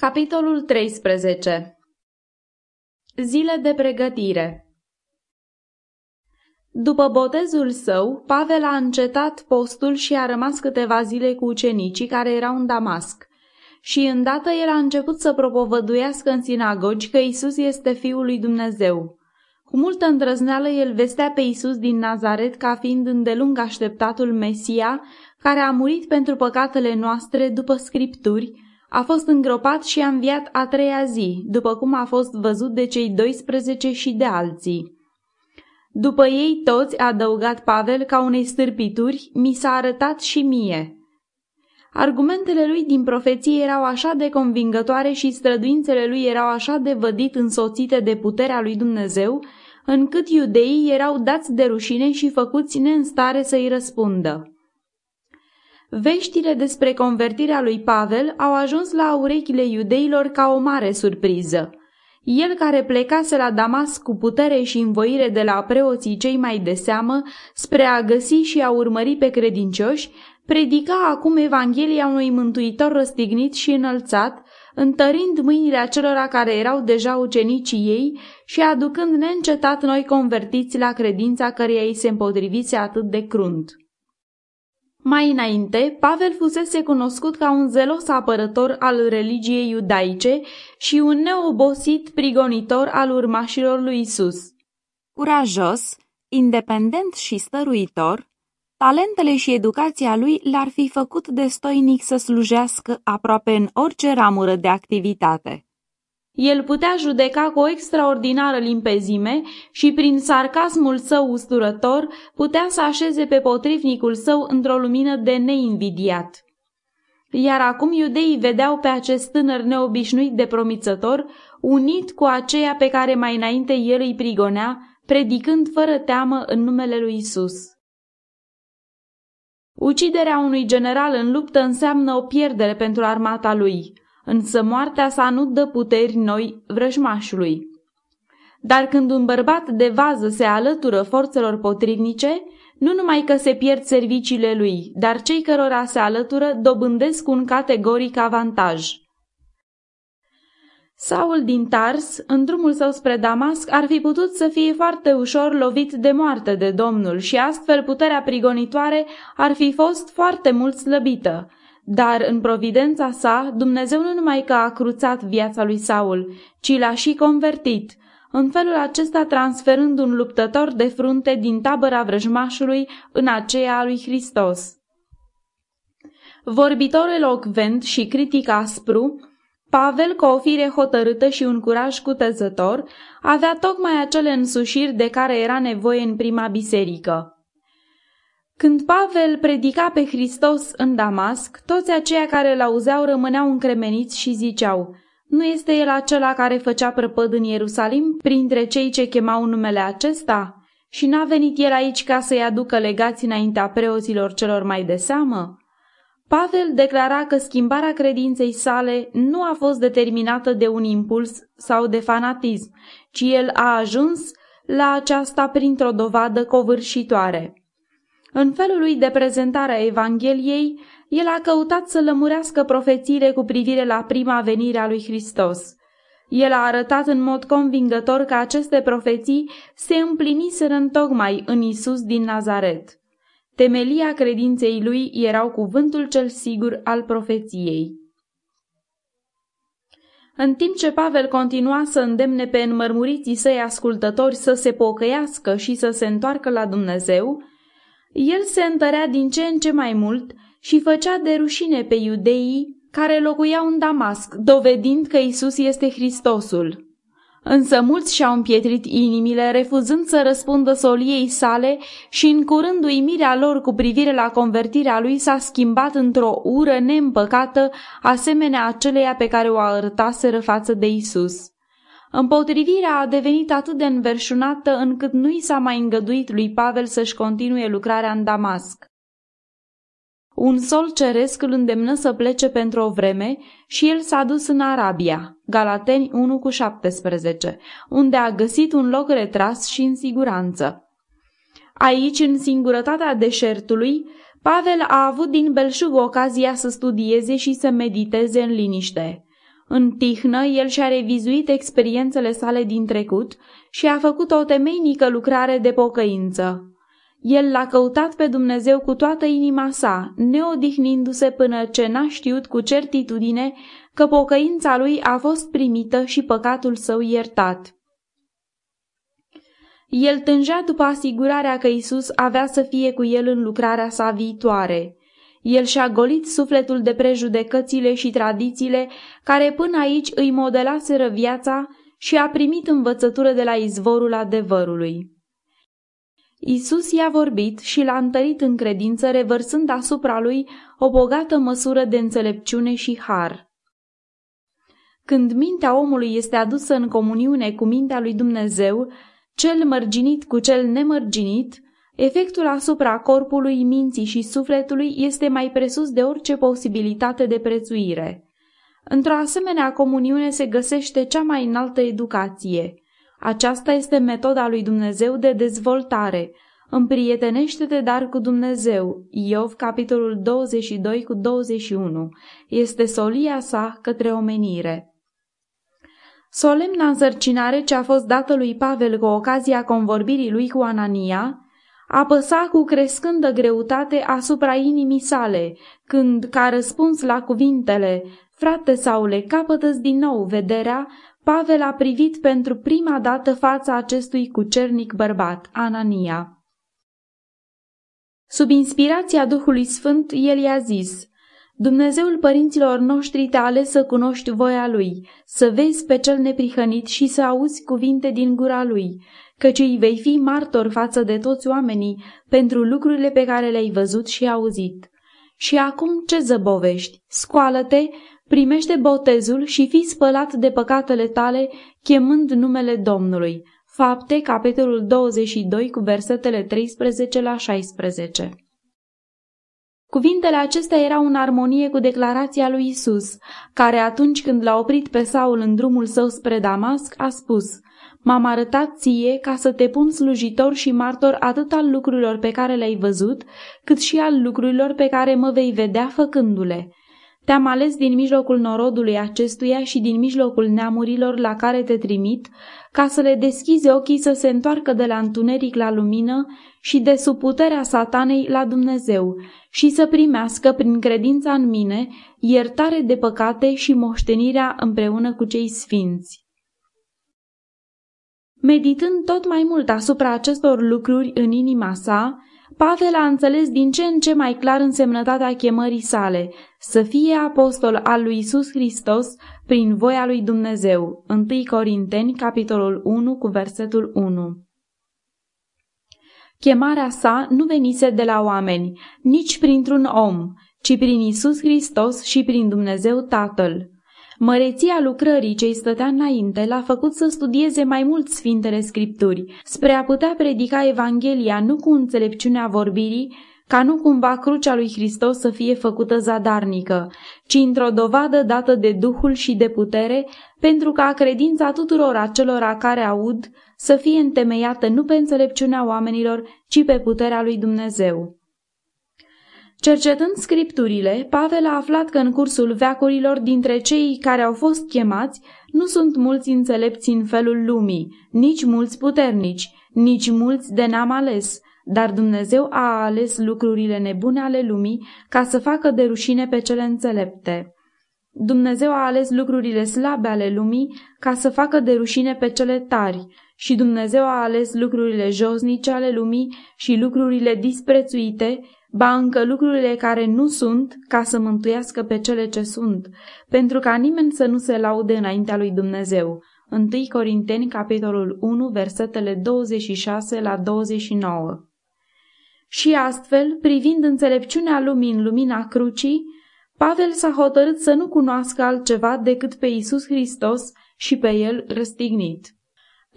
Capitolul 13 Zile de pregătire După botezul său, Pavel a încetat postul și a rămas câteva zile cu ucenicii care erau în Damasc. Și îndată el a început să propovăduiască în sinagogi că Isus este Fiul lui Dumnezeu. Cu multă îndrăzneală el vestea pe Isus din Nazaret ca fiind îndelung așteptatul Mesia, care a murit pentru păcatele noastre după scripturi, a fost îngropat și a înviat a treia zi, după cum a fost văzut de cei 12 și de alții. După ei toți, a adăugat Pavel ca unei stârpituri, mi s-a arătat și mie. Argumentele lui din profeție erau așa de convingătoare și străduințele lui erau așa de vădit însoțite de puterea lui Dumnezeu, încât iudeii erau dați de rușine și făcuți neînstare să-i răspundă. Veștile despre convertirea lui Pavel au ajuns la urechile iudeilor ca o mare surpriză. El care plecase la Damasc cu putere și învoire de la preoții cei mai de seamă spre a găsi și a urmări pe credincioși, predica acum Evanghelia unui mântuitor răstignit și înălțat, întărind mâinile acelora care erau deja ucenicii ei și aducând neîncetat noi convertiți la credința căreia ei se împotrivise atât de crunt. Mai înainte, Pavel fusese cunoscut ca un zelos apărător al religiei iudaice și un neobosit prigonitor al urmașilor lui Isus. Curajos, independent și stăruitor, talentele și educația lui l-ar fi făcut destoinic să slujească aproape în orice ramură de activitate. El putea judeca cu o extraordinară limpezime și prin sarcasmul său usturător putea să așeze pe potrivnicul său într-o lumină de neinvidiat. Iar acum iudeii vedeau pe acest tânăr neobișnuit de promițător, unit cu aceea pe care mai înainte el îi prigonea, predicând fără teamă în numele lui Isus. Uciderea unui general în luptă înseamnă o pierdere pentru armata lui – însă moartea sa nu dă puteri noi vrăjmașului. Dar când un bărbat de vază se alătură forțelor potrivnice, nu numai că se pierd serviciile lui, dar cei cărora se alătură dobândesc un categoric avantaj. Saul din Tars, în drumul său spre Damasc, ar fi putut să fie foarte ușor lovit de moarte de Domnul și astfel puterea prigonitoare ar fi fost foarte mult slăbită, dar în providența sa, Dumnezeu nu numai că a cruțat viața lui Saul, ci l-a și convertit, în felul acesta transferând un luptător de frunte din tabăra vrăjmașului în aceea a lui Hristos. Vorbitor elocvent și critic aspru, Pavel, cu o fire hotărâtă și un curaj cutezător, avea tocmai acele însușiri de care era nevoie în prima biserică. Când Pavel predica pe Hristos în Damasc, toți aceia care îl auzeau rămâneau încremeniți și ziceau, nu este el acela care făcea prăpăd în Ierusalim printre cei ce chemau numele acesta? Și n-a venit el aici ca să-i aducă legați înaintea preoților celor mai de seamă? Pavel declara că schimbarea credinței sale nu a fost determinată de un impuls sau de fanatism, ci el a ajuns la aceasta printr-o dovadă covârșitoare. În felul lui de prezentare a Evangheliei, el a căutat să lămurească profețiile cu privire la prima venire a lui Hristos. El a arătat în mod convingător că aceste profeții se împliniseră întocmai în Isus din Nazaret. Temelia credinței lui erau cuvântul cel sigur al profeției. În timp ce Pavel continua să îndemne pe înmărmuriții săi ascultători să se pocăiască și să se întoarcă la Dumnezeu, el se întărea din ce în ce mai mult și făcea de rușine pe iudeii care locuiau în Damasc, dovedind că Isus este Hristosul. Însă mulți și-au împietrit inimile, refuzând să răspundă soliei sale și în curând uimirea lor cu privire la convertirea lui s-a schimbat într-o ură neîmpăcată, asemenea aceleia pe care o arătaseră față de Isus. Împotrivirea a devenit atât de înverșunată încât nu i s-a mai îngăduit lui Pavel să-și continue lucrarea în Damasc. Un sol ceresc îl îndemnă să plece pentru o vreme și el s-a dus în Arabia, Galateni 1 cu 17, unde a găsit un loc retras și în siguranță. Aici, în singurătatea deșertului, Pavel a avut din belșug ocazia să studieze și să mediteze în liniște. În tihnă, el și-a revizuit experiențele sale din trecut și a făcut o temeinică lucrare de pocăință. El l-a căutat pe Dumnezeu cu toată inima sa, neodihnindu-se până ce n-a știut cu certitudine că pocăința lui a fost primită și păcatul său iertat. El tângea după asigurarea că Isus avea să fie cu el în lucrarea sa viitoare. El și-a golit sufletul de prejudecățile și tradițiile care până aici îi modelaseră viața și a primit învățătură de la izvorul adevărului. Isus i-a vorbit și l-a întărit în credință, revărsând asupra lui o bogată măsură de înțelepciune și har. Când mintea omului este adusă în comuniune cu mintea lui Dumnezeu, cel mărginit cu cel nemărginit, efectul asupra corpului, minții și sufletului este mai presus de orice posibilitate de prețuire. Într-o asemenea comuniune se găsește cea mai înaltă educație. Aceasta este metoda lui Dumnezeu de dezvoltare. Împrietenește-te dar cu Dumnezeu. Iov, capitolul 22 cu 21. Este solia sa către omenire. Solemna însărcinare ce a fost dată lui Pavel cu ocazia convorbirii lui cu Anania, apăsa cu crescândă greutate asupra inimii sale, când, ca răspuns la cuvintele, frate Saule, capătă din nou vederea, Pavel a privit pentru prima dată fața acestui cucernic bărbat, Anania. Sub inspirația Duhului Sfânt, el i-a zis, Dumnezeul părinților noștri te-a ales să cunoști voia Lui, să vezi pe cel neprihănit și să auzi cuvinte din gura Lui, căci îi vei fi martor față de toți oamenii pentru lucrurile pe care le-ai văzut și auzit. Și acum ce zăbovești? Scoală-te, primește botezul și fii spălat de păcatele tale, chemând numele Domnului. Fapte, capitolul 22, cu versetele 13 la 16. Cuvintele acestea erau în armonie cu declarația lui Isus, care atunci când l-a oprit pe Saul în drumul său spre Damasc, a spus – M-am arătat ție ca să te pun slujitor și martor atât al lucrurilor pe care le-ai văzut, cât și al lucrurilor pe care mă vei vedea făcându-le. Te-am ales din mijlocul norodului acestuia și din mijlocul neamurilor la care te trimit, ca să le deschizi ochii să se întoarcă de la întuneric la lumină și de sub puterea satanei la Dumnezeu și să primească prin credința în mine iertare de păcate și moștenirea împreună cu cei sfinți. Meditând tot mai mult asupra acestor lucruri în inima sa, Pavel a înțeles din ce în ce mai clar însemnătatea chemării sale, să fie apostol al lui Isus Hristos prin voia lui Dumnezeu. 1 Corinteni, capitolul 1, cu versetul 1. Chemarea sa nu venise de la oameni, nici printr-un om, ci prin Isus Hristos și prin Dumnezeu Tatăl. Măreția lucrării ce îi stătea înainte l-a făcut să studieze mai mult Sfintele Scripturi, spre a putea predica Evanghelia nu cu înțelepciunea vorbirii, ca nu cumva crucea lui Hristos să fie făcută zadarnică, ci într-o dovadă dată de Duhul și de putere, pentru ca credința tuturor acelora care aud să fie întemeiată nu pe înțelepciunea oamenilor, ci pe puterea lui Dumnezeu. Cercetând scripturile, Pavel a aflat că în cursul veacurilor dintre cei care au fost chemați nu sunt mulți înțelepți în felul lumii, nici mulți puternici, nici mulți de n-am ales, dar Dumnezeu a ales lucrurile nebune ale lumii ca să facă de rușine pe cele înțelepte. Dumnezeu a ales lucrurile slabe ale lumii ca să facă de rușine pe cele tari și Dumnezeu a ales lucrurile josnice ale lumii și lucrurile disprețuite ba încă lucrurile care nu sunt, ca să mântuiască pe cele ce sunt, pentru ca nimeni să nu se laude înaintea lui Dumnezeu. 1 Corinteni, capitolul 1, versetele 26 la 29. Și astfel, privind înțelepciunea lumii în lumina crucii, Pavel s-a hotărât să nu cunoască altceva decât pe Isus Hristos și pe el răstignit.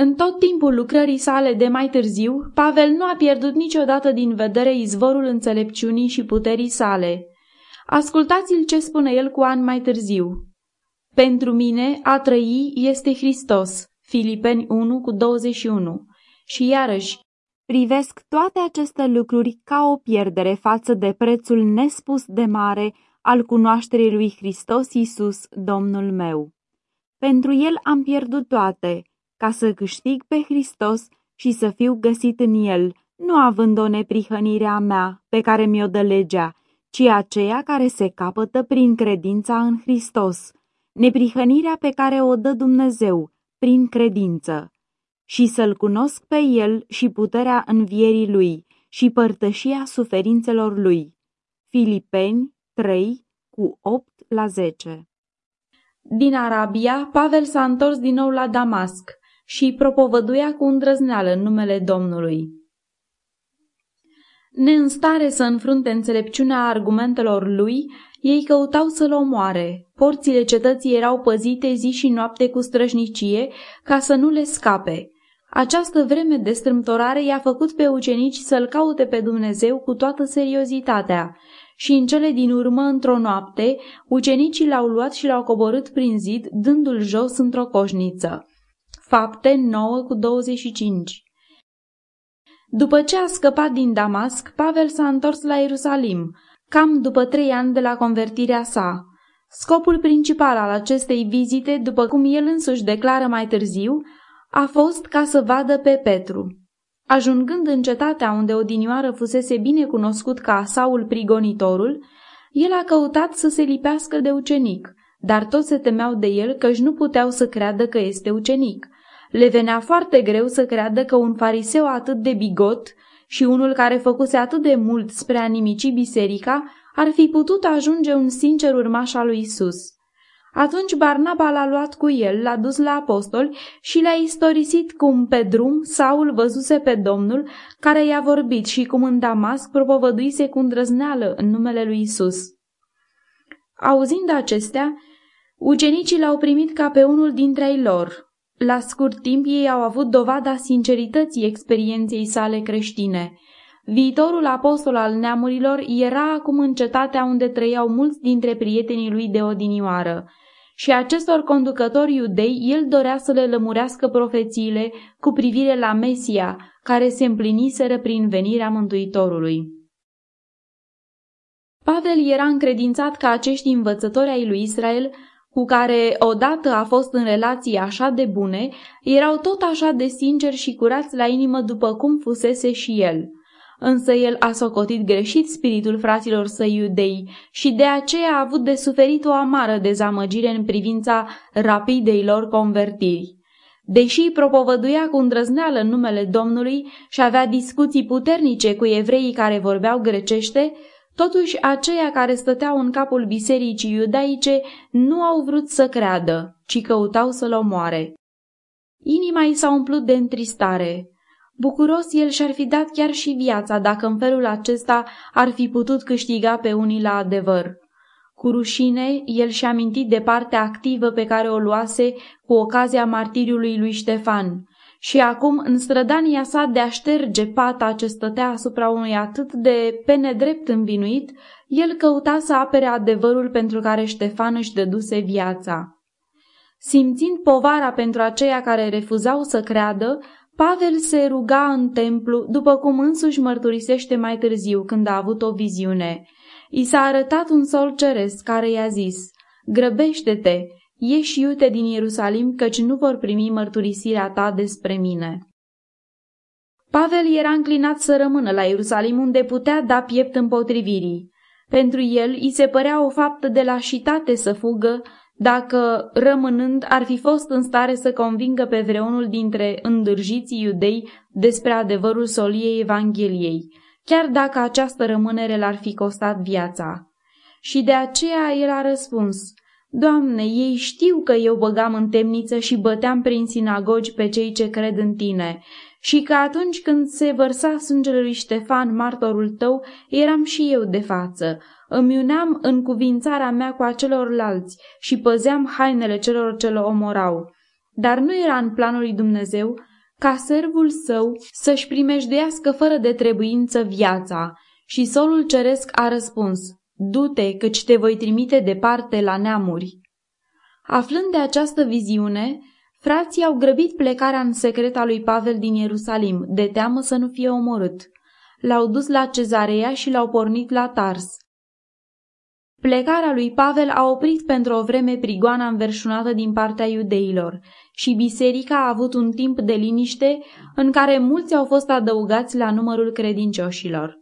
În tot timpul lucrării sale de mai târziu, Pavel nu a pierdut niciodată din vedere izvorul înțelepciunii și puterii sale. Ascultați-l ce spune el cu ani mai târziu. Pentru mine a trăi este Hristos. Filipeni 1 cu 21. Și iarăși, privesc toate aceste lucruri ca o pierdere față de prețul nespus de mare al cunoașterii lui Hristos Iisus, Domnul meu. Pentru el am pierdut toate, ca să câștig pe Hristos și să fiu găsit în el, nu având o neprihănire a mea pe care mi-o dă legea, ci aceea care se capătă prin credința în Hristos, neprihănirea pe care o dă Dumnezeu prin credință, și să-L cunosc pe El și puterea învierii Lui și părtășia suferințelor Lui. Filipeni 3, cu 8 la 10 Din Arabia, Pavel s-a întors din nou la Damasc și propovăduia cu îndrăzneală în numele Domnului. Neînstare să înfrunte înțelepciunea argumentelor lui, ei căutau să-l omoare. Porțile cetății erau păzite zi și noapte cu străjnicie ca să nu le scape. Această vreme de strâmtorare i-a făcut pe ucenici să-l caute pe Dumnezeu cu toată seriozitatea și în cele din urmă, într-o noapte, ucenicii l-au luat și l-au coborât prin zid, dându-l jos într-o coșniță. Fapte 9 cu 25 După ce a scăpat din Damasc, Pavel s-a întors la Ierusalim, cam după trei ani de la convertirea sa. Scopul principal al acestei vizite, după cum el însuși declară mai târziu, a fost ca să vadă pe Petru. Ajungând în cetatea unde odinioară fusese bine cunoscut ca Saul Prigonitorul, el a căutat să se lipească de ucenic, dar toți se temeau de el căci nu puteau să creadă că este ucenic. Le venea foarte greu să creadă că un fariseu atât de bigot și unul care făcuse atât de mult spre a nimici biserica ar fi putut ajunge un sincer urmaș al lui Isus. Atunci Barnaba l-a luat cu el, l-a dus la apostoli și le-a istorisit cum pe drum Saul văzuse pe Domnul care i-a vorbit și cum în Damasc propovăduise cu îndrăzneală în numele lui Isus. Auzind acestea, ucenicii l-au primit ca pe unul dintre ei lor. La scurt timp ei au avut dovada sincerității experienței sale creștine. Viitorul apostol al neamurilor era acum în cetatea unde trăiau mulți dintre prietenii lui de odinioară și acestor conducători iudei el dorea să le lămurească profețiile cu privire la Mesia, care se împliniseră prin venirea Mântuitorului. Pavel era încredințat că acești învățători ai lui Israel, cu care odată a fost în relații așa de bune, erau tot așa de sinceri și curați la inimă după cum fusese și el – însă el a socotit greșit spiritul fraților săi iudei și de aceea a avut de suferit o amară dezamăgire în privința rapidei lor convertiri. Deși propovăduia cu îndrăzneală în numele Domnului și avea discuții puternice cu evreii care vorbeau grecește, totuși aceia care stăteau în capul bisericii iudaice nu au vrut să creadă, ci căutau să-l omoare. Inima i s-a umplut de întristare. Bucuros el și-ar fi dat chiar și viața dacă în felul acesta ar fi putut câștiga pe unii la adevăr. Cu rușine, el și-a mintit de partea activă pe care o luase cu ocazia martiriului lui Ștefan și acum, în strădania sa de a șterge pata ce stătea asupra unui atât de pe nedrept învinuit, el căuta să apere adevărul pentru care Ștefan își dăduse viața. Simțind povara pentru aceia care refuzau să creadă, Pavel se ruga în templu, după cum însuși mărturisește mai târziu când a avut o viziune. I s-a arătat un sol ceresc care i-a zis, Grăbește-te, ieși iute din Ierusalim, căci nu vor primi mărturisirea ta despre mine. Pavel era înclinat să rămână la Ierusalim unde putea da piept împotrivirii. Pentru el îi se părea o faptă de lașitate să fugă dacă, rămânând, ar fi fost în stare să convingă pe vreunul dintre îndârjiții iudei despre adevărul soliei Evangheliei, chiar dacă această rămânere l-ar fi costat viața. Și de aceea el a răspuns, Doamne, ei știu că eu băgam în temniță și băteam prin sinagogi pe cei ce cred în tine și că atunci când se vărsa sângele lui Ștefan, martorul tău, eram și eu de față, îmi uneam în cuvințarea mea cu acelorlalți și păzeam hainele celor ce le omorau. Dar nu era în planul lui Dumnezeu ca servul său să-și primejduiască fără de trebuință viața. Și solul ceresc a răspuns, du-te, căci te voi trimite departe la neamuri. Aflând de această viziune, frații au grăbit plecarea în secret a lui Pavel din Ierusalim, de teamă să nu fie omorât. L-au dus la cezarea și l-au pornit la Tars. Plecarea lui Pavel a oprit pentru o vreme prigoana înverșunată din partea iudeilor și biserica a avut un timp de liniște în care mulți au fost adăugați la numărul credincioșilor.